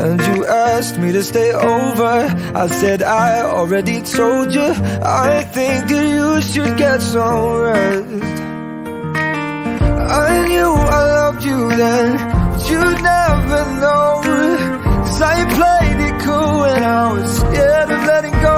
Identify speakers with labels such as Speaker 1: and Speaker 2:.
Speaker 1: And you asked me to stay over. I said I already told you. I think that you should get some rest. I knew I loved you then But you never know Cause I played it cool when I was scared of letting go